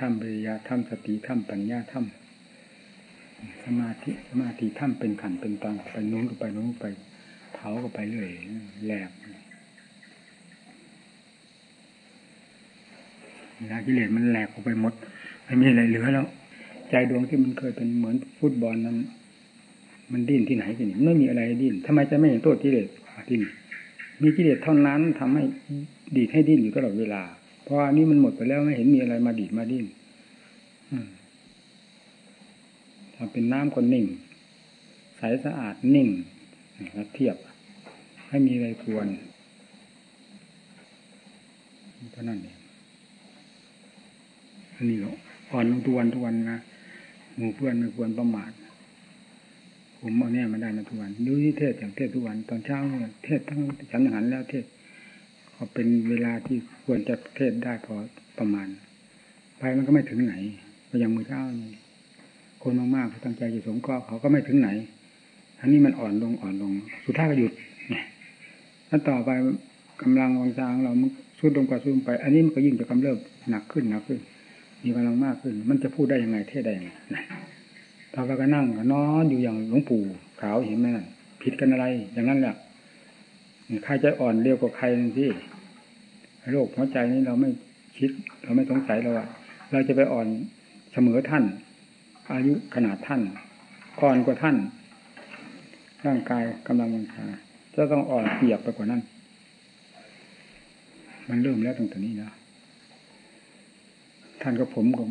ถ้ำปริยาถ้ำสติถ้ำปัญญาถ้ำสมาธิสมาธิถ้ำเป็นขันเป็นตังไปนู้นก็ไปนู้นไปเผาก็ไปเรื่อยแหลกเวลากิเลสมันแหลกออกไปหมดไม่มีอะไรเหลือแล้ว ใจดวงที่มันเคยเป็นเหมือนฟุตบอลนั้น มันดิ้นที่ไหนที่นี่ไม่มีอะไรดิ้นทำไมจะไม่เห็นตัวกิเลสดิ้นมีกิเลสเท่านั้นทำให้ดีดให้ดิ้นอยู่ตลอดเวลา เพราะอันนี้มันหมดไปแล้วไม่เห็นมีอะไรมาดีดมาดิ้น ถ้าเป็นน้ำก็นิ่ง ใสสะอาดนิ่งแล้วเทียบ ให้มีอะไรควรเท่านั้นเองอันนี้ก็อ่อนลงทุกวันทุกวันนะหมู่เพื่อนไม่ควรประมาทผมเอาเนี่ยมาได้มาทุกวันดูที่เทศอย่างเทศทุกวันตอนเช้าเนี่ยเทศทั้งฉันหันแล้วเทศก็เป็นเวลาที่ควรจะเทศได้พอประมาณ ไปมันก็ไม่ถึงไหน ก็ย่างมือเช้านี่ คนมากๆเขาตั้งใจจะสงเคราะห์เขาก็ไม่ถึงไหนอันนี้มันอ่อนลงอ่อนลง สุดท้ายก็หยุดนี่ถ้าต่อไปกำลังวังซางเรามันสุดลงกว่าสุดไป อันนี้มันก็ยิ่งจะกำเริบหนักขึ้นหนักขึ้น มีกำลังมากขึ้น มันจะพูดได้ยังไงเทศได้ยังไงนะถ้าเราก็นั่งนอนอยู่อย่างหลวงปู่ขาวเห็นไหมนผิดกันอะไร อย่างนั้นแหละใครจะอ่อนเร็วกว่าใครนั่โรคหัวใจนี้เราไม่คิด เราไม่สงสัยเราว่าเราจะไปอ่อนเสมอท่าน อายุขนาดท่านอ่อนกว่าท่าน ร่างกายกำลังวังชาจะต้องอ่อนเปียกไปกว่านั้น มันเริ่มแล้วตั้งแต่นี้นะท่านกับผมก็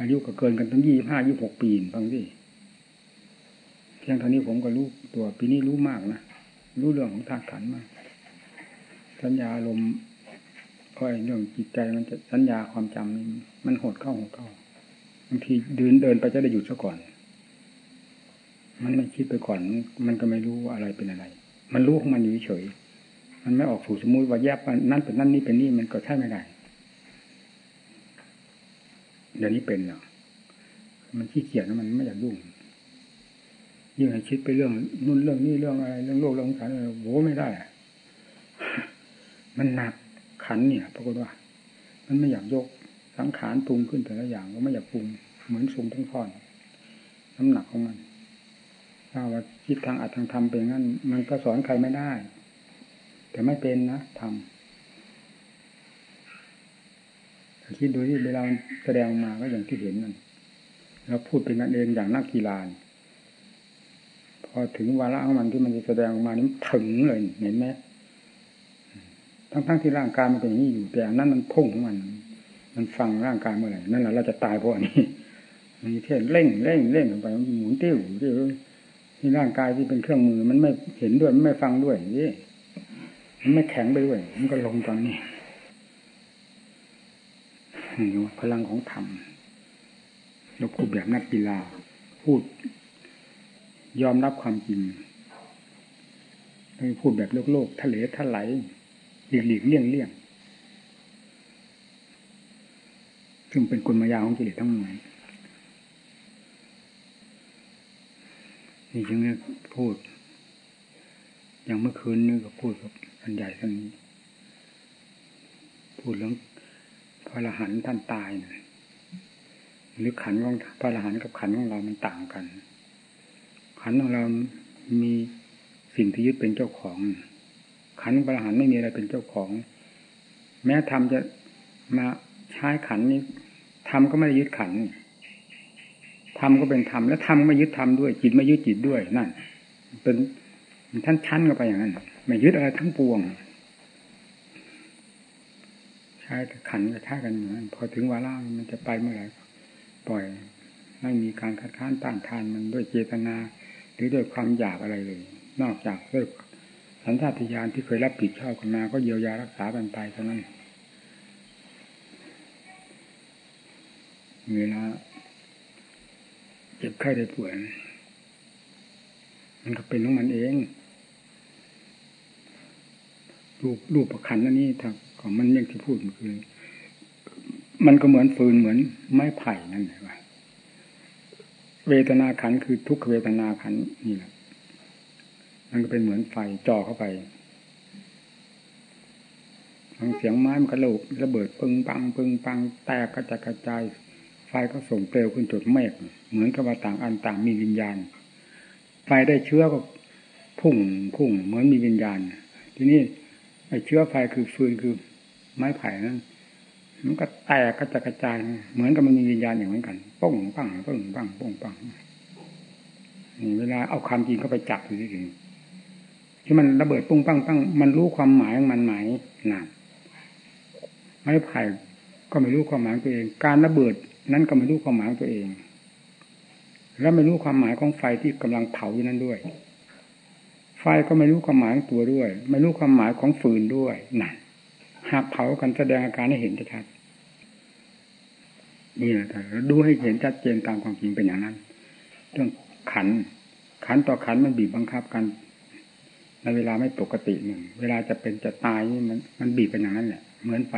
อายุก็เกินกันตั้งยี่ห้ายี่หกปีบางที่เพียงเท่านี้ผมก็รู้ตัวปีนี้รู้มากนะ รู้เรื่องของธาตุขันมาก สัญญาลมก็ไอ้เรื่องจิตใจมันจะสัญญาความจำมันหดเข้าหดเข้า บางทีเดินเดินไปจะได้หยุดซะก่อน มันไม่คิดไปก่อน มันก็ไม่รู้ว่าอะไรเป็นอะไร มันรู้ของมันอยู่เฉย มันไม่ออกสู่สมมุติว่าแยกนั่นเป็นนั่นนี่เป็นนี่มันก็ใช่ไม่ได้ เดี๋ยวนี้เป็นเนาะมันขี้เกียจนะมันไม่อยากยุ่งยิ่งให้คิดไปเรื่องนู่นเรื่องนี้เรื่องอะไรเรื่องโลกเรื่องขันอะไรโหไม่ได้ มันหนักขันเนี่ยปรากฏว่า มันไม่อยากยก สังขารปรุงขึ้นแต่ละอย่างก็ไม่อยากปรุงเหมือนสูงทั้งท่อนน้ำหนักของมันถ้าว่าคิดทางอัดทางทำเป็นงั้น มันก็สอนใครไม่ได้ แต่ไม่เป็นนะทำคิดดูที่เวลาแสดงมาก็อย่างที่เห็นนั่นเราพูดเป็นกันเองอย่างนักกีฬาพอถึงวาระของมันที่มันจะแสดงออกมานี่ถึงเลยเห็นไหมทั้งทั้งที่ร่างกายมันเป็นอย่างนี้อยู่แต่อันนั้นมันพุ่งของมัน มันฟังร่างกายเมื่อไหร่นั่นแหละเราจะตายเพราะอันนี้มันเท่เร่งเร่งเร่งไปหมุนติ้วติ้วที่ร่างกายที่เป็นเครื่องมือ มันไม่เห็นด้วยมันไม่ฟังด้วยนี่มันไม่แข็งไปด้วย มันก็ลงตอนนี้พลังของธรรมเราพูดแบบนักกีฬาพูด ยอมรับความจริงไม่พูดแบบโลกโลกทะเลทลายหลีกหลีกเลี่ยงเลี่ยง ซึ่งเป็นกลมายาของกิเลสทั้งหมดนี่จึงเนี่ยพูด อย่างเมื่อคืนนี่ก็พูดกับอันใหญ่ท่านนี้ พูดเรื่องพระอรหันต์ท่านตายนะหรือขันของพระอรหันต์กับขันของเรามันต่างกัน ขันของเรา มีสิ่งที่ยึดเป็นเจ้าของ ขันพระอรหันต์ไม่มีอะไรเป็นเจ้าของ แม้ทำจะมา ใช้ขันนี้ทำก็ไม่ได้ยึดขันทำก็เป็นธรรมแล้วทำไม่ยึดธรรมด้วย จิตไม่ยึดจิตด้วยนั่น เป็นท่านชั้นกันไปอย่างนั้นไม่ยึดอะไรทั้งปวงใช้ขันกระชากันอยู่นั้นพอถึงวาระมันจะไปเมื่อไหร่ปล่อยไม่มีการคัดค้านต้านทานมันด้วยเจตนา หรือด้วยความอยากอะไรเลย นอกจากเรื่องสัญชาตญาณที่เคยรับผิดชอบกันมา ก็เยียวยารักษากันไปเท่านั้น เวลาเจ็บไข้ได้ป่วย มันก็เป็นของมันเองรูปรูปประคันนั่นนี่ถ้าของมันยังที่พูดคือ มันก็เหมือนฟืนเหมือนไม้ไผ่นั่นแหละว่าเวทนาขันคือทุกขเวทนาขันนี่แหละมันก็เป็นเหมือนไฟจ่อเข้าไปฟังเสียงไม้มันกระโหลกระเบิดปึงปังปึงปังแตกกระจายกระจาย ก็ส่งเปลวขึ้นจุดเมฆเหมือนกับว่าต่างอันต่างมีวิญญาณ ไฟได้เชื้อก็พุ่งพุ่งเหมือนมีวิญญาณ ทีนี้ไอ้เชื้อไฟคือฟืนคือไม้ไผ่นั้นมันก็แตกกระจายกระจายเหมือนกับมันมีวิญญาณอย่างเหมือนกันป้องปังป้องปังป้องปังเวลาเอาความจริงเข้าไปจับดูสิที่มันระเบิดปุ้งปังปังมันรู้ความหมายของมันไหมนั่นไม้ไผ่ก็ไม่รู้ความหมายตัวเอง การระเบิด นั้นก็ไม่รู้ความหมายตัวเอง แล้วไม่รู้ความหมายของไฟที่กำลังเผาอยู่นั้นด้วย ไฟก็ไม่รู้ความหมายของตัวด้วย ไม่รู้ความหมายของฟืนด้วยนั่นหากเผากันแสดงอาการให้เห็นชัดนี่แหละแต่ดูให้เห็นชัดเจนตามความจริงเป็นอย่างนั้น เรื่องขัน ขันต่อขันมันบีบบังคับกันในเวลาไม่ปกติหนึ่ง เวลาจะเป็นจะตายนี่มันมันบีบเป็นอย่างนั้นแหละ เหมือนไฟ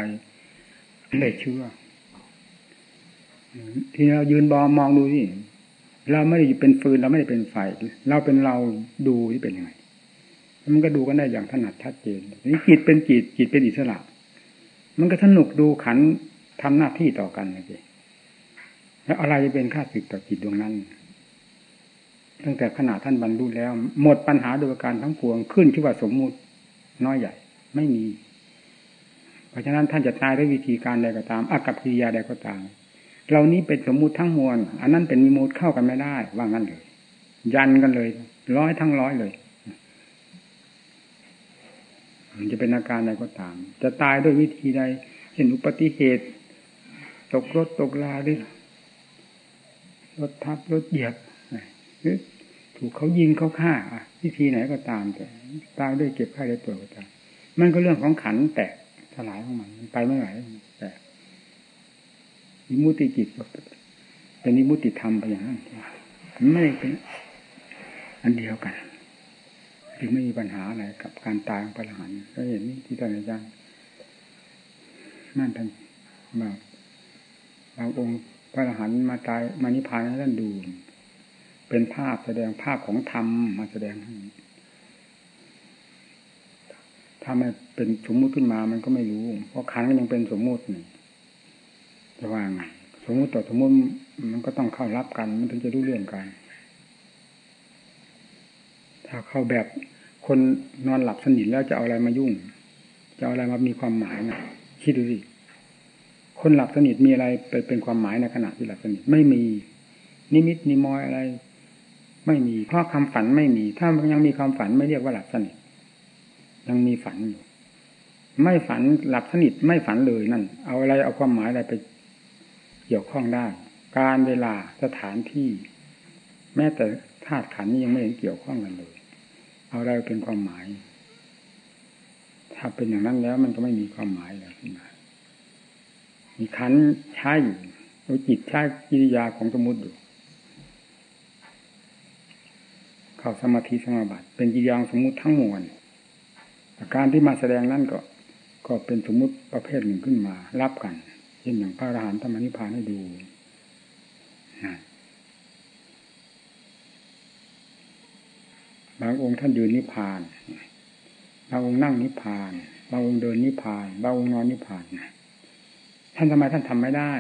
ได้เชื่อ ที่เรายืนบอมองดูที่เราไม่ได้เป็นฟืนเราไม่ได้เป็นไฟ เราเป็นเราดูที่เป็นยังไงมันก็ดูกันได้อย่างถนัดชัดเจนนี่จิตเป็นจิตจิตเป็นอิสระ มันก็สนุกดูขันทำหน้าที่ต่อกันนะพี่แล้วอะไรจะเป็นค่าสึกต่อจิตดวงนั้น ตั้งแต่ขณะท่านบรรลุแล้ว หมดปัญหาโดยการทั้งปวงขึ้นที่ว่าสมมุติน้อยใหญ่ ไม่มี เพราะฉะนั้นท่านจะตายด้วยวิธีการใดก็ตามอากับกิริยาใดก็ตาม เหล่านี้เป็นสมมุติทั้งมวล อันนั้นเป็นมีมูลเข้ากันไม่ได้ ว่างั้นเลย ยันกันเลย ร้อยทั้งร้อยเลยมันจะเป็นอาการใดก็ตาม จะตายด้วยวิธีใดเห็นอุบัติเหตุ ตกรถตกลาหรือรถทับรถเหยียบหรือถูกเขายิงเขาฆ่าวิธีไหนก็ตามแต่ตายด้วยเก็บไข้ได้ป่วยก็ตามมันก็เรื่องของขันแตกสลายของมันไปไม่ไหว แต่มิมุติจิตเป็นมิมุติธรรมไปอย่างนั้นไม่ได้เป็นอันเดียวกันจึงไม่มีปัญหาอะไรกับการตายของพระอรหันต์ก็เห็นนี่ที่ท่านอาจารย์นั่นท่านมาบางองค์พระอรหันต์มาตายมานิพพานให้ท่านดู เป็นภาพแสดงภาพของธรรมมาแสดงให้ถ้าไม่เป็นสมมุติขึ้นมามันก็ไม่รู้ เพราะขันก็ยังเป็นสมมุตินี่ จะว่างสมมติต่อสมมติมันก็ต้องเข้ารับกันมันถึงจะรู้เรื่องกัน ถ้าเข้าแบบคนนอนหลับสนิทแล้วจะเอาอะไรมายุ่ง จะเอาอะไรมามีความหมายนะคิดดูสิคนหลับสนิทมีอะไรไปเป็นความหมายในขณะที่หลับสนิทไม่มี นิมิตนิมอยอะไร ไม่มีเพราะคำฝันไม่มี ถ้ามันยังมีความฝันไม่เรียกว่าหลับสนิทยังมีฝันอยู่ไม่ฝันหลับสนิทไม่ฝันเลยนั่น เอาอะไรเอาความหมายอะไรไป เกี่ยวข้องได้ การเวลาสถานที่ แม้แต่ธาตุขันนี้ยังไม่เห็นเกี่ยวข้องกันเลย เอาอะไรเป็นความหมาย ถ้าเป็นอย่างนั้นแล้วมันก็ไม่มีความหมายเลยขึ้นมามีขันใช้อยู่ดยจิตใช้กิริยาของสมุติอยู่เข้าสมาธิสมาบัติ เป็นกิริยาสมมุติทั้งมวลอาการที่มาแสดงนั่นก็ ก็เป็นสมมุติประเภทหนึ่งขึ้นมา รับกัน ช่นอย่างพระอรหันต์ธรรมนิพพานให้ดูบางองค์ท่านยืนนิพพานบางองค์นั่งนิพพานบางองค์เดินนิพพานบางองค์นอนนิพพานท่านทำไมท่านทำไม่ได้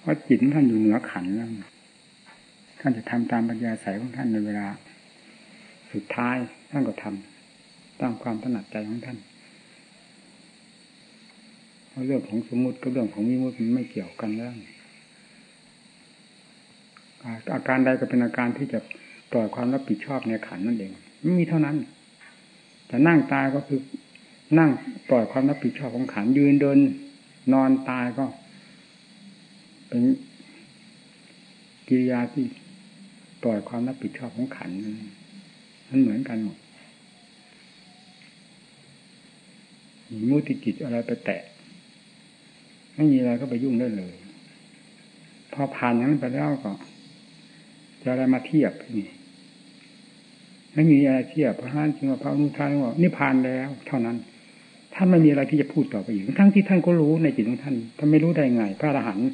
เพราะจิตท่านอยู่เหนือขันแล้วท่านจะทำตามปัญญาสายของท่านในเวลา สุดท้ายท่านก็ทำตามความถนัดใจของท่าน เรื่องของสมมติกับเรื่องของมิมุติมันไม่เกี่ยวกันแล้วอาการใดก็เป็นอาการที่จะปล่อยความรับผิดชอบในขันนั่นเองไม่มีเท่านั้นแต่นั่งตายก็คือนั่งปล่อยความรับผิดชอบของขันยืนเดิน นอนตายก็ เป็นกิริยาที่ปล่อยความรับผิดชอบของขันมันเหมือนกันหมดมีมุติจิตอะไรไปแตะ ไม่มีอะไรก็ไปยุ่งได้เลย พอผ่านนั้นไปแล้วก็ จะอะไรมาเทียบนี่ไม่มีอะไรเทียบพระห้านจึงว่าพระนุทานว่านี่ผ่านแล้ว เท่านั้น ท่านไม่มีอะไรที่จะพูดต่อไปอีกทั้งที่ท่านก็รู้ในจิตของท่านท่านไม่รู้ได้ไง พระอรหันต์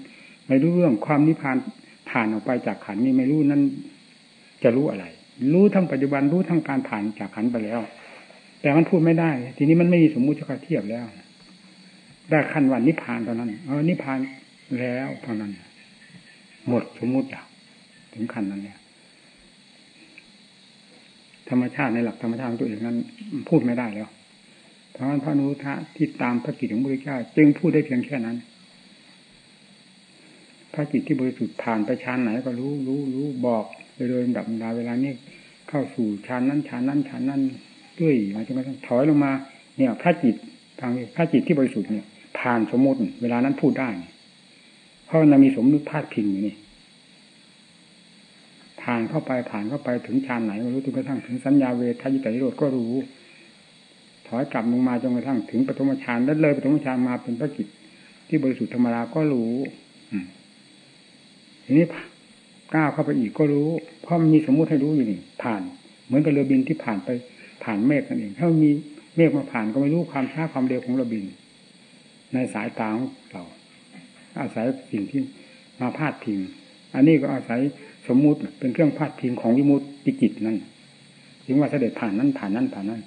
ไม่รู้เรื่องความนิพพานผ่านออกไปจากขันนี้ไม่รู้นั้นจะรู้อะไร รู้ทั้งปัจจุบันรู้ทั้งการผ่านจากขันไปแล้ว แต่มันพูดไม่ได้ ทีนี้มันไม่มีสมมุติจะเทียบแล้ว ได้ขั้นวันนิพพานตอนนั้น เออนิพพานแล้วตอนนั้น หมดสมมุติแล้วถึงขั้นนั้นเนี่ยธรรมชาติในหลักธรรมชาติของตัวเองนั้นพูดไม่ได้แล้วเพราะนั้นพระนุทะที่ตามพระกิจของพระพุทธเจ้าจึงพูดได้เพียงแค่นั้น พระจิตที่บริสุทธิ์ผ่านไปฌานไหนก็รู้รู้รู้บอกโดยโดยดับดาเวลานี้เข้าสู่ฌานนั้นฌานนั้นฌานนั้นด้วยมาจนกระทั่งถอยลงมา เนี่ย พระจิตทางพระจิตที่บริสุทธิ์เนี่ย ผ่านสมมติ เวลานั้นพูดได้ เพราะมันมีสมมติพาดพิงอยู่นี่ผ่านเข้าไปผ่านเข้าไปถึงฌานไหนไม่รู้จนกระทั่งถึงสัญญาเวทายตานิโรธก็รู้ ถอยกลับลงมาจนกระทั่งถึงปฐมฌานแล้วเลยปฐมฌานมาเป็นพระจิตที่บริสุทธิ์ธรรมดาก็รู้ทีนี้ก้าวเข้าไปอีกก็รู้ เพราะมันมีสมมุติให้รู้อยู่นี่ผ่าน เหมือนกับเรือบินที่ผ่านไปผ่านเมฆนั่นเองถ้ามีเมฆมาผ่านก็ไม่รู้ความช้าความเร็วของเรือบิน ในสายตาของเรา อาศัยสิ่งที่มาพาดพิง อันนี้ก็อาศัยสมมุติเป็นเครื่องพาดพิงของวิมุตติจิตนั่นถึงว่าเสด็จผ่านนั้นผ่านนั้นผ่านนั้น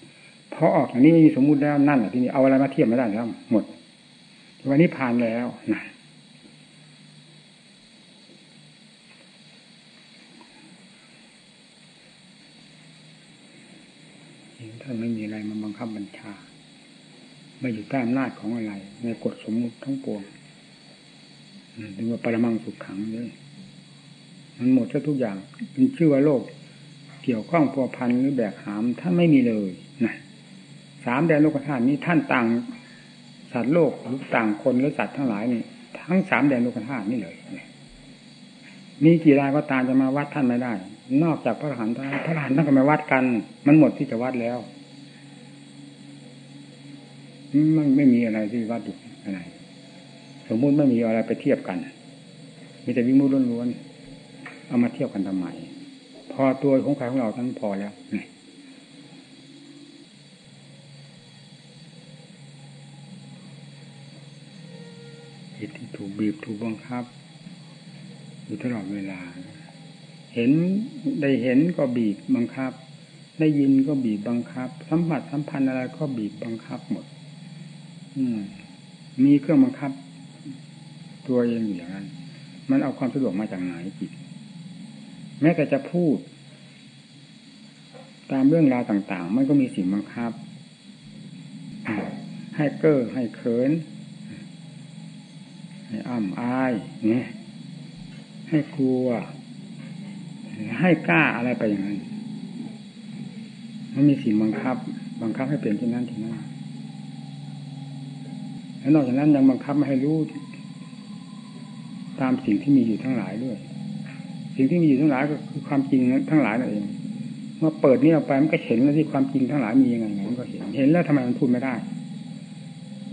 พอออกอย่างนี้ไม่มีสมมุติแล้วนั่นแหละที่นี่เอาอะไรมาเทียบไม่ได้แล้วหมดวันนี้ผ่านแล้วนะท่านไม่มีอะไรมาบังคับบัญชา ไม่อยู่ใต้อำนาจของอะไร ในกฎสมมุติทั้งปวงถึงว่าปรมังสุขขังเลยมันหมดทุกอย่างเป็นชื่อว่าโลก เกี่ยวข้องพัวพันหรือแบกหามท่านไม่มีเลยนะสามแดนโลกธาตุนี้ท่านต่างสัตว์โลกหรือต่างคนหรือสัตว์ทั้งหลายนี่ทั้งสามแดนโลกธาตุนี่เลยมีกี่รายก็ตามจะมาวัดท่านไม่ได้ นอกจากพระอรหันต์พระอรหันต์ท่านก็มาวัดกัน มันหมดที่จะวัดแล้ว มันไม่มีอะไรที่วัดอยู่อะไร สมมุติไม่มีอะไรไปเทียบกัน มีแต่วิมุตล้วนๆเอามาเทียบกันทำไมพอตัวของใครของเราทั้งพอแล้วเหตุที่ถูกบีบถูกบังคับ อยู่ตลอดเวลา เห็นได้เห็นก็บีบบังคับ ได้ยินก็บีบบังคับ สัมผัสสัมพันธ์อะไรก็บีบบังคับหมด มีเครื่องบังคับ ตัวเองอยู่อย่างนั้น มันเอาความสะดวกมาจากไหนจิต แม้แต่จะพูด ตามเรื่องราวต่าง ๆ มันก็มีสิ่งบังคับ ให้เก้อให้เขิน ให้อ้ำอายเนี่ยให้กลัว ให้กล้าอะไรไปอย่างนั้นมันมีสิ่งบังคับ บังคับให้เป็นที่นั้นที่นั้น แล้วนอกจากนั้นยังบังคับไม่ให้รู้ ตามสิ่งที่มีอยู่ทั้งหลายด้วย สิ่งที่มีอยู่ทั้งหลายก็คือความจริงทั้งหลายนั่นเองเมื่อเปิดนี่ออกไปมันก็เห็นแล้วที่ความจริงทั้งหลายมียังไงมันก็เห็นเห็นแล้วทำไมมันพูดไม่ได้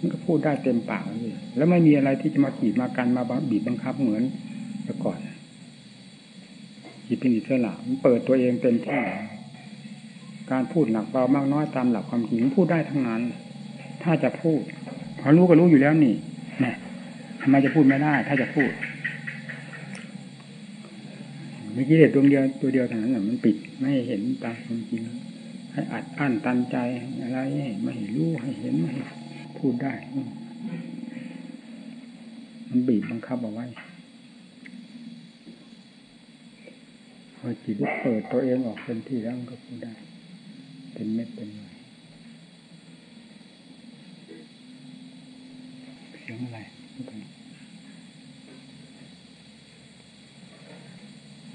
มันก็พูดได้เต็มปากเลยแล้วไม่มีอะไรที่จะมาขีดมากันมาบีบบังคับเหมือนแต่ก่อนจิตเป็นอิสระมันเปิดตัวเองเต็มที่การพูดหนักเบามากน้อยตามหลักความจริงพูดได้ทั้งนั้น ถ้าจะพูด เขารู้ก็รู้อยู่แล้วนี่นะทำไมจะพูดไม่ได้ ถ้าจะพูดเมื่อกี้เด็ดดวงเดียวตัวเดียวเท่านั้นมันปิด ไม่เห็นตามความจริงให้อัดอั้นตันใจอะไรไม่รู้ให้เห็นไม่พูดได้ มันบีบบังคับเอาไว้พอจิตเปิดตัวเองออกเป็นที่แล้วมันก็พูดได้ เป็นเม็ดเป็นหน่วยเสี ยงอะไร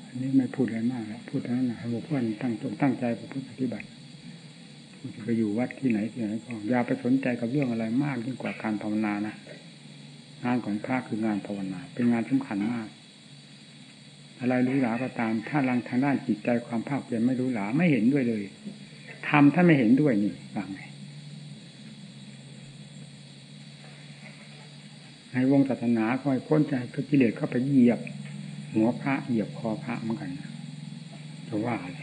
อันนี้ไม่พูดอะไรมากแล้วพูดเท่านั้นนะให้พวกเพื่อนตั้งตนตั้งใจปพฤติปฏิบัติไปอยู่วัดที่ไหนที่ไหนก็อย่าไปสนใจกับเรื่องอะไรมากยิ่งกว่าการภาวนานะงานของพระคืองานภาวนา เป็นงานสำคัญมาก อะไรรู้หลาก็ตาม ถ้าลังทางด้านจิตใจความภาคเพียรไม่รู้หลาไม่เห็นด้วยเลยทำถ้าไม่เห็นด้วยนี่ว่าไง ในวงศาสนาคอยพ้นใจก็กิเลสเข้าไปเหยียบ หัวพระเหยียบคอพระเหมือนกันจะว่าอะไร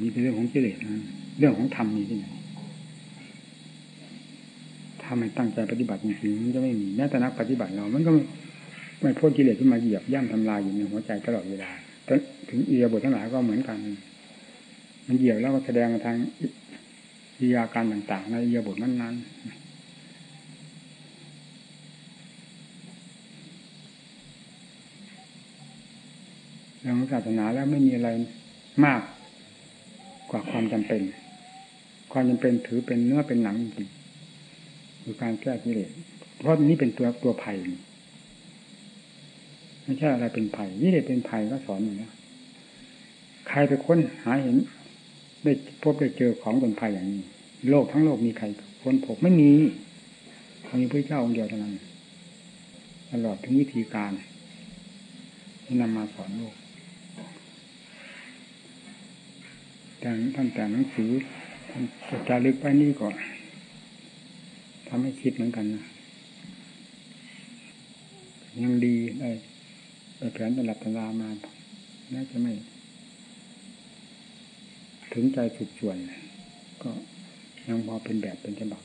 มีแต่เรื่องของกิเลสนะเรื่องของธรรมมีที่ไหนถ้าไม่ตั้งใจปฏิบัติจริงๆมันจะไม่มีแม้แต่นักปฏิบัติเรา มันก็ไม่พ้นกิเลสที่มาเหยียบย่ำทำลายอยู่ในหัวใจตลอดเวลาถึงเอียบททั้งหลายก็เหมือนกัน มันเหยียบแล้วก็แสดงทางวิยาการต่างๆ ในเยียบทนั้นๆ เรื่องศาสนาแล้วไม่มีอะไรมากกว่าความจำเป็น ความจำเป็นถือเป็นเนื้อเป็นหนังจริงคือการแก้กิเลสเพราะนี้เป็นตัวตัวภัยไม่ใช่อะไรเป็นภัยนี่เลยเป็นภัยก็สอนอยู่แล้วใครไปค้นหาเห็น ได้พบได้เจอของเป็นภัยอย่างนี้ โลกทั้งโลกมีใครค้นพบไม่มีมีพระเจ้าองค์เดียวเท่านั้นตลอดถึงวิธีการที่นำมาสอนโลก แต่ท่านแต่หนังสือจะจารึกไปนี่ก่อนทำให้คิดเหมือนกันนะยังดีได้ไปแผนตลับตลามาน่าจะไม่ ถึงใจสุดส่วน ก็ยังพอเป็นแบบเป็นฉบับ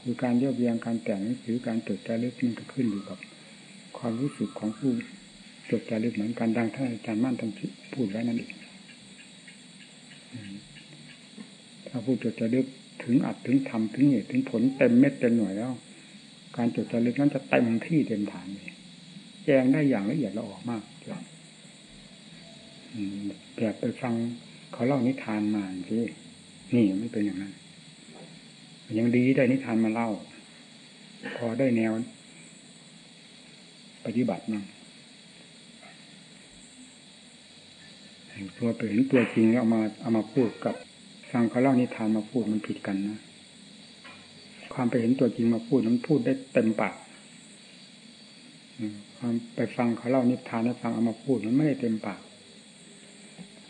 คือการเรียบเรียงการแต่งหนังสือการจดจารึกมันก็ขึ้นอยู่กับ ความรู้สึกของผู้จดจารึกเหมือนกันดังท่านอาจารย์มั่นท่านพูดไว้นั่นเอง ถ้าผู้จดจารึกถึงอัดถึงทำถึงเหตุถึงผลเต็มเม็ดเต็มหน่วยแล้ว การจดจารึกนั้นจะเต็มที่เต็มฐานเลยแจงได้อย่างละเอียดละออกมากแบบไปฟังเขาเล่านิทานมาสินี่ไม่เป็นอย่างนั้น ยังดีได้นิทานมาเล่า พอได้แนว ปฏิบัติมั้ง ตัวเป็นตัวจริงแล้วเอามาเอามาพูดกับฟังเขาเล่านิทานมาพูดมันผิดกันนะความไปเห็นตัวจริงมาพูดมันพูดได้เต็มปากความไปฟังเขาเล่านิทานแล้วฟังเอามาพูดมันไม่ได้เต็มปาก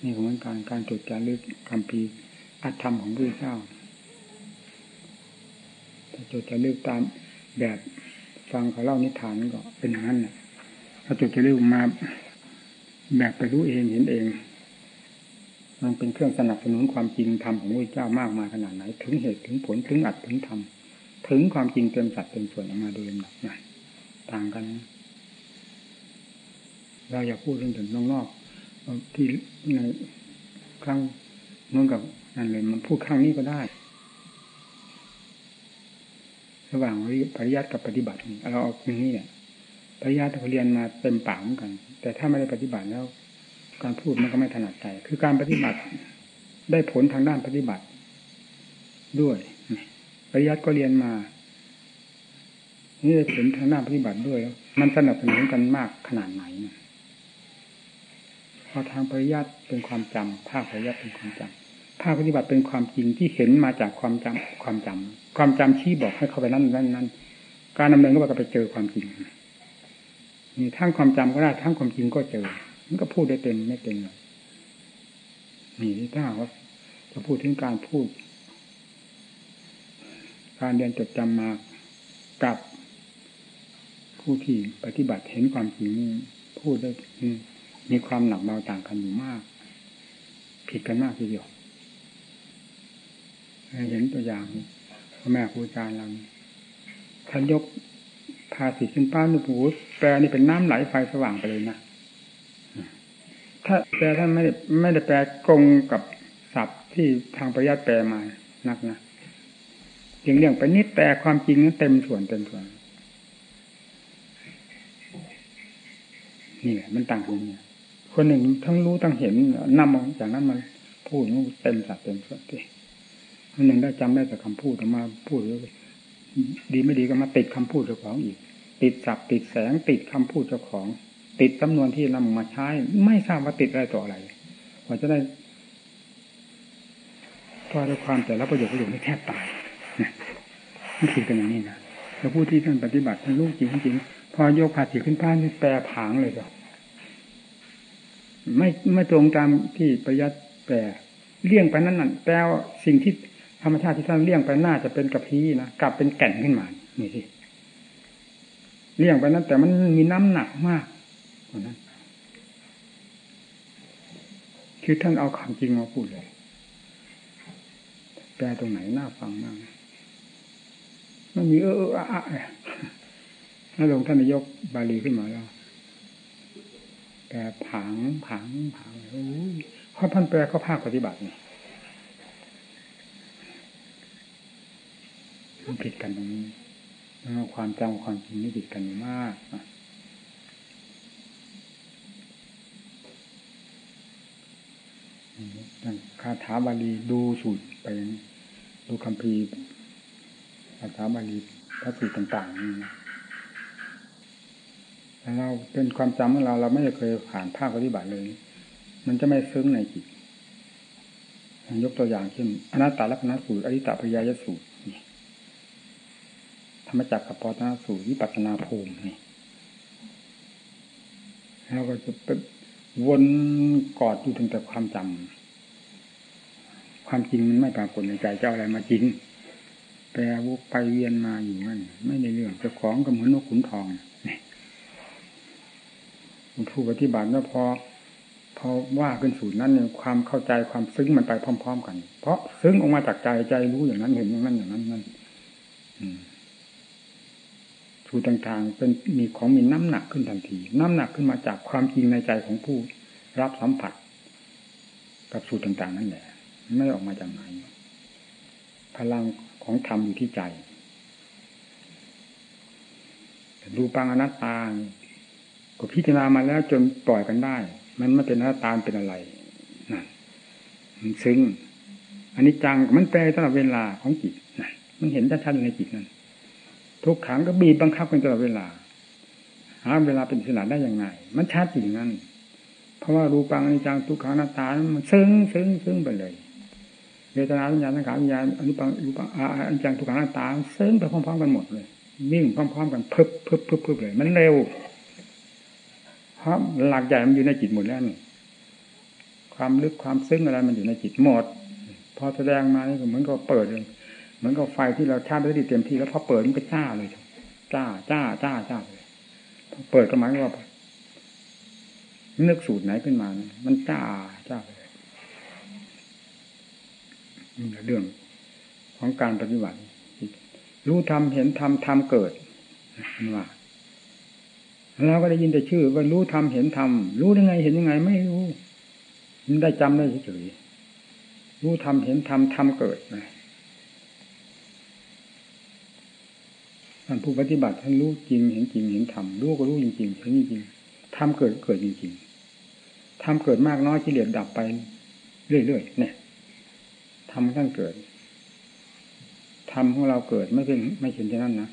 นี่คือเหมือนการการจดจารึกคำพีอัตธรรมของพระเจ้าถ้าจดจารึกตามแบบฟังเขาเล่านิทานก็เป็นอย่างนั้นแหละถ้าจดจารึกมาแบบไปรู้เองเห็นเอง มันเป็นเครื่องสนับสนุนความจริงธรรมของพระเจ้ามากมายขนาดไหน ถึงเหตุถึงผลถึงอัดถึงทำถึงความจริงเต็มสัดเต็มส่วนออกมาโดยลำดับนะต่างกัน เราอยากพูดเรื่องถึงนอกๆที่ในครั้งนู้นกับนั่นเลยมันพูดครั้งนี้ก็ได้ ระหว่างปริยัติกับปฏิบัติเราเอาอย่างนี้เนี่ยปริยัติเราเรียนมาเต็มปากเหมือนกัน แต่ถ้าไม่ได้ปฏิบัติแล้ว การพูดมันก็ไม่ถนัดใจ คือการปฏิบัติ ได้ผลทางด้านปฏิบัติ ด้วยปริยัติก็เรียนมา นี่ได้ผลทางด้านปฏิบัติด้วย มันสนับสนุนกันมากขนาดไหนนะพอทางปริยัติเป็นความจำภาคปริยัติเป็นความจำภาคปฏิบัติเป็นความจริงที่เห็นมาจากความจำความจำความจำชี้บอกให้เข้าไปนั่นนั่นนั่นการดำเนินก็ไปเจอความจริงนี่ทั้งความจำก็ได้ทั้งความจริงก็เจอ มันก็พูดได้เต็มไม่เต็มเลยนี่ถ้าว่าจะพูดถึงการพูด การเรียนจดจำมากับผู้ที่ปฏิบัติเห็นความจริงพูดได้มีความหนักเบาต่างกันอยู่มาก ผิดกันมากทีเดียวเห็นตัวอย่างพ่อแม่ครูอาจารย์เราท่านยกพาสิขึ้นป้านุปูแปลนี่เป็นน้ำไหลไฟสว่างไปเลยนะ ถ้าแปลท่านไม่ได้ไม่ได้แปลตรงกับศัพท์ที่ทางประยัติแปลมานักนะเรียงเรื่องไปนิดแต่ความจริงนั้นเต็มส่วนเต็มส่วนนี่แหละมันต่างกันเนี่ยคนหนึ่งทั้งรู้ทั้งเห็นนำมองจากนั้นมาพูดมันเต็มสัตว์เต็มส่วนเลยคนหนึ่งได้จำได้แต่คำพูดออกมาพูดแล้วดีไม่ดีก็มาติดคำพูดเจ้าของอีก ติดสับติดแสงติดคำพูดเจ้าของ ติดจำนวนที่นำมาใช้ ไม่ทราบว่าติดอะไรต่ออะไรกว่าจะได้พอด้วยความแต่ละประโยชน์ประโยชน์นี่แทบตายนี่คือกันอย่างนี้นะแล้วผู้ที่ท่านปฏิบัติท่านรู้จริงจริงพอยกผาสีขึ้นพ้านี่แปรผางเลยก็ไม่ไม่ตรงตามที่ประยัดแปรเลี่ยงไปนั้นนั่นแปลว่าสิ่งที่ธรรมชาติที่ท่านเลี่ยงไปน่าจะเป็นกระพี้นะกลับเป็นแก่นขึ้นมานี่สิเลี่ยงไปนั้นแต่มันมีน้ำหนักมาก คือท่านเอาคำจริงมาพูดเลย แปลตรงไหนน่าฟังมากมันมีเออเอออะแล้วลงท่านนายกบาลีขึ้นมาแล้วแปลผังผังผังโอ้ยพราะท่านแปลก็ภาคปฏิบัตินี่มันผิดกันตรงนี้ความจำความจริงนี่ผิดกันมาก คาถาบาลีดูสูตรไปดูคำพีคาถาบาลีพระสูตรต่างๆนี่นะแต่เราเป็นความจำของเราเราไม่เคยผ่านภาคปฏิบัติเลย มันจะไม่ซึ้งในจิตยกตัวอย่างเช่นอนัตตลักษณสูตรอริตปริยยสูตรธรรมจักรกับปตนาสูตรวิปัสนาภูมินี่เราก็จะเป็นวนกอดอยู่ถึงแต่ความจำ ความจริงมันไม่ปรากฏในใจเจ้าอะไรมาจริงแปรวกไปเวียนมาอยู่นั่นไม่ในเรื่องเจ้าของก็เหมือนนกขุนทองผู้ปฏิบัติแล้วพอพอว่าขึ้นสูตรนั้นเนี่ยความเข้าใจความซึ้งมันไปพร้อม ๆ กัน เพราะซึ้งออกมาจากใจใจรู้อย่างนั้นเห็นอย่างนั้นอย่างนั้นนั่นสูตรต่างๆ เป็นมีของมีน้ำหนักขึ้นทันที น้ำหนักขึ้นมาจากความจริงในใจของผู้รับสัมผัส กับสูตรต่าง ๆ นั่นแหละ ไม่ออกมาจากไหน พลังของธรรมอยู่ที่ใจดูปังอนัตตาก็พิจารณามาแล้วจนปล่อยกันได้ มันไม่เป็นอนัตตาเป็นอะไรนั่นมันซึ้งอันนี้จังมันแปลตลอดเวลาของจิตนั่นมันเห็นชัดๆในจิตนั่นทุกขังก็บีบบังคับกันตลอดเวลาหาเวลาเป็นสนาได้ยังไง มันชัดจริงนั่นเพราะว่ารูปังอนิจจังทุกขังหน้าตา มันซึ้งซึ้งซึ้งไปเลย เวทนาวิญญาสังขารวิญญาณอนุปังรูปังอนิจจังทุกขังหน้าตาซึ้งไปพร้อมๆกันหมดเลยวิ่งพร้อมๆกันเพิบเพิบเพิบพิบเลย มันเร็วเพราะหลักใหญ่มันอยู่ในจิตหมดแล้วนี่ความลึกความซึ้งอะไรมันอยู่ในจิตหมด พอแสดงมานี่เหมือนกับเปิดเลยเหมือนกับไฟที่เราชาร์จได้ดีเต็มที่แล้วพอเปิดมันก็จ้าเลยจ้าจ้าจ้าจ้าเลยเปิดก็หมายว่านึกสูตรไหนขึ้นมา มันจ้าจ้าเลย นี่เรื่องของการปฏิบัติ รู้ทำเห็นทำทำเกิดนว่าเราก็ได้ยินแต่ชื่อ ว่ารู้ทำเห็นทำรู้ยังไงเห็นยังไง ไม่รู้ มันได้จำได้เฉยรู้ทำเห็นทำทำเกิดนะท่านผู้ปฏิบัติท่านรู้จริงเห็นจริงเห็นธรรมรู้ก็รู้จริงๆเห็นจริงๆทำเกิดเกิดจริงๆทำเกิดมากน้อยกิเลสดับไปเรื่อยๆเนี่ย ทำท่านเกิดทำของเราเกิดไม่เป็นไม่เช่นเช่นนั้นนะ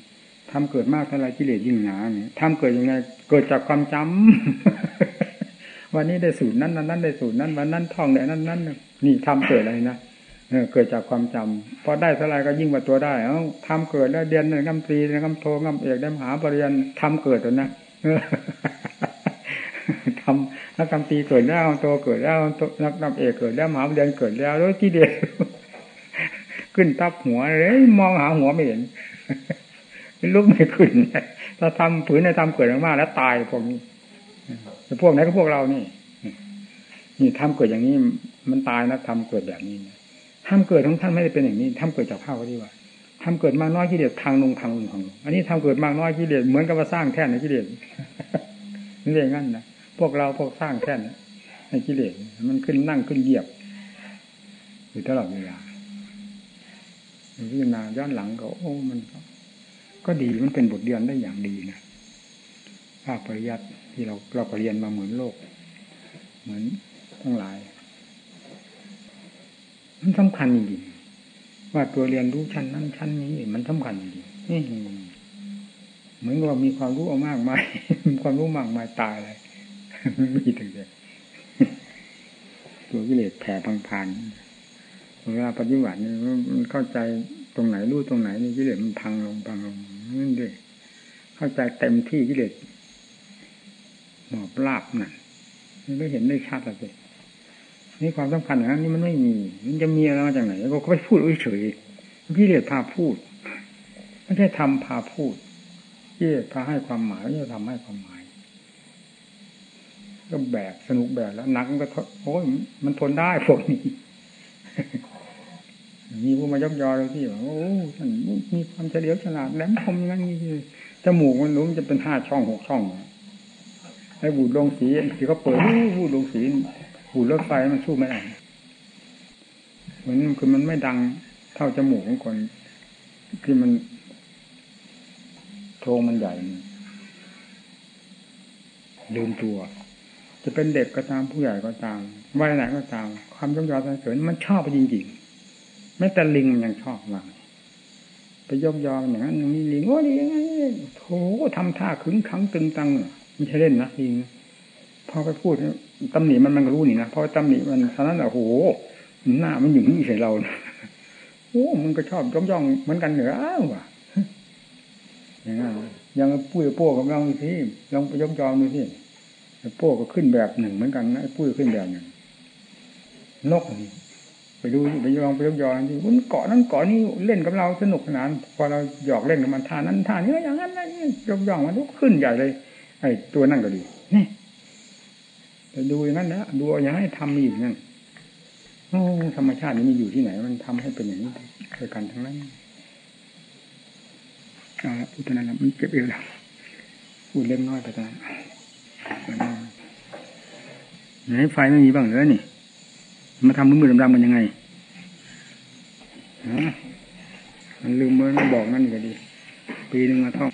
ทำเกิดมากเท่าไรกิเลสยิ่งหนาเนี่ยทำเกิดยังไง เกิดจากความจำวันนี้ได้สูตรนั้นนั้นได้สูตรนั้นวันนั้นท่องได้นั้นนั้นนี่ทำเกิดอะไรนะเกิดจากความจำพอได้เท่าไรก็ยิ่งกว่าตัวได้ เอ้าทำเกิดแล้วเรียนกำตรีกำโทกำเอกได้มหาปริญญาทำเกิดตัวนะทำนักกำตีเกิดแล้วโตเกิดแล้วนักกำเอกเกิดแล้วมหาปริญญาเกิดแล้วแล้วกี่เดีย ขึ้นทับหัวเลยมองหาหัวไม่เห็นลุกไม่ขึ้นถ้าทำผืนในทำเกิดมากแล้วตายพวกนี้พวกไหนก็พวกเรานี่ นี่ทำเกิดอย่างนี้ มันตายนะทำเกิดแบบนี้ทำเกิดของท่านไม่ได้เป็นอย่างนี้ทำเกิดจากข้าวก็ดีว่าทำเกิดมากน้อยกิเลสทางลงทางลงทางลงอันนี้ทำเกิดมากน้อยกิเลสเหมือนกับว่าสร้างแท่นในกิเลสนี่เองงั้นนะพวกเราพวกสร้างแท่นในกิเลสมันขึ้นนั่งขึ้นเหยียบอยู่ตลอดเวลา พิจารณาย้อนหลังก็ โอ้มันก็ดีมันเป็นบทเรียนได้อย่างดีนะภาคปริยัติที่เราเราเรียนมาเหมือนโลก เหมือนทั้งหลาย มันสำคัญจริงว่าตัวเรียนรู้ชั้นนั้นชั้นนี้ มันสำคัญจริงนี่เหมือนกับมีความรู้เอามากมายความรู้มากมายตายอะไรไม่มีถึงเลยตัวกิเลสแผ่พังพาน เวลาปฏิบัติเนี่ยมันเข้าใจตรงไหนรู้ตรงไหนนี่กิเลสมันพังลงพังลงนั่นด้วยเข้าใจเต็มที่กิเลสหมอบลาบนั่นมันไม่เห็นได้ชัดเลยนี่ความสำคัญอย่างนั้นนี่มันไม่มี มันจะมีอะไรมาจากไหนก็ไปพูดเฉยกิเลสพาพูดไม่ใช่ทำพาพูดกิเลสพาให้ความหมายไม่ใช่ทำให้ความหมาย ก็แบกสนุกแบกแล้วนักมันก็โอ้ยมันทนได้พวกนี้ มีผู้มายกยอเราที่ว่าโอ้ท่านมีความเฉลียวฉลาดแหลมคมอย่างนี้จมูกมันรู้มันจะเป็นห้าช่องหกช่องไอ้บูดลงสีที่เขาเปิดบูดลงสีบูดรถไฟมันสู้ไม่ได้เหมือนคือมันไม่ดังเท่าจมูกของคนที่มันโทงมันใหญ่ลืมตัว จะเป็นเด็กก็ตามผู้ใหญ่ก็ตามวัยไหนก็ตาม ความยกยอสรรเสริญมันชอบไปจริงๆ แม้แต่ลิงมันยังชอบว่าไปยกยอมอย่างนั้นอย่างนี้ลิงโอ้ลิงโถทำท่าขึงขังตึงตังไม่ใช่เล่นนะลิงพอไปพูดตำหนิมันมันก็รู้นี่นะพอตำหนิมันตอนนั้นโอ้โหหน้ามันอยู่นี่ใส่เราโอ้มันก็ชอบย่องย่องเหมือนกันเหนืออ้าวอย่างนั้นยังปุ้ยโป้กับลองดูสิลองไปยกยอมดูสิโป้ก็ขึ้นแบบหนึ่งเหมือนกันนะปุ้ยขึ้นแบบหนึ่งนกนี่ ไปดูไปลองไปยกยอดูมันเกาะนั้นเกาะนี้เล่นกับเราสนุกสนานพอเราหยอกเล่นกับมันท่านั้นท่านี้อย่างนั้นนี่ยกย่องมันลุกขึ้นใหญ่เลย ไอ้ตัวนั่นก็ดีนี่แต่ดูอย่างนั้นนะดูอย่างให้ทำมีอยู่นั้นโอ้ธรรมชาตินี้มีอยู่ที่ไหน มันทำให้เป็นอย่างนี้ด้วยกันทั้งนั้นอ่าพูดตอนนั้นแล้วมันเก็บเอวแล้วพูดเล็กน้อยไปตอนนั้นไหนไฟไม่มีบ้างเหรอนี่ มาทำมือๆดำๆมันยังไงฮะมันลืมเมื่อบอกนั่นก็ดี ปีหนึ่งมาท่อง